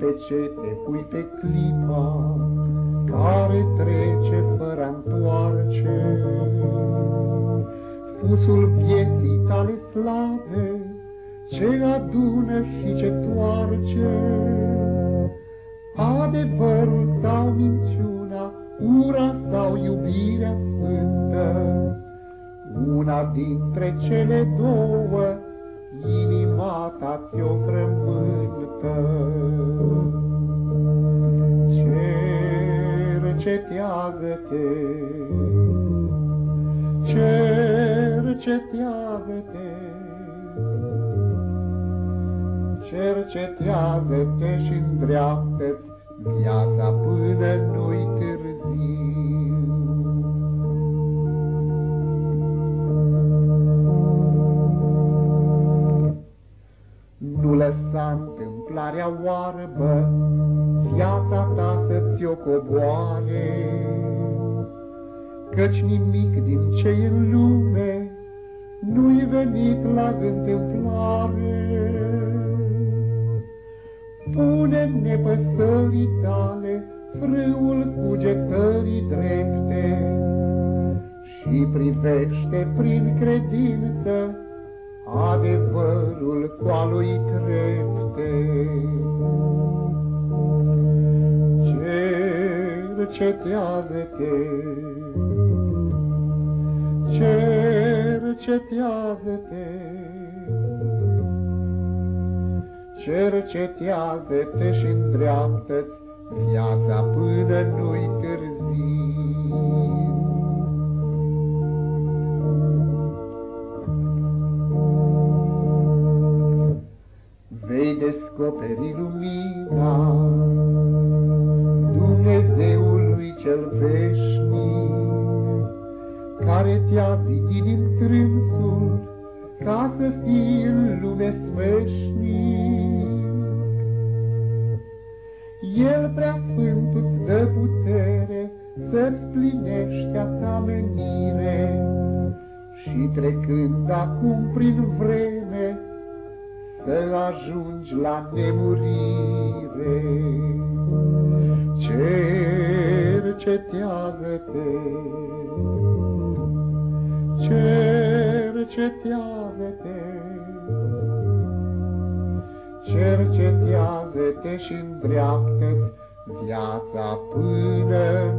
Ce pe ce te pui pe clipa care trece fără întoarce. Fusul vieții tale slave, ce adună și ce toarce. Adevărul sau minciuna, ura sau iubirea sfântă, una dintre cele două, inima ta ți-o Cercetează-te, cercetează-te, cercetează-te și îndreaptă-ți viața până nu-i târziu. Nu lăsa întâmplarea oarbă viața ta să ți-o coboare, Căci nimic din ce în lume nu-i venit la întâmplare. Pune în nepăsării tale frâul cugetării drepte și privește prin credință adevărul cu a lui trepte. Cercetează-te, cercetează-te, cercetează-te și îndreaptă-ți viața până nu-i târziu. vei descoperi lumina cel veșnic, care te-a zidit din trânsul ca să fii în lume smeșnic. El prea sfânt îți dă putere să-ți plinești a ta menire și trecând acum prin vreme, să ajungi la nemurire. Cercetează-te, cercetează-te și îndreaptă-ți viața până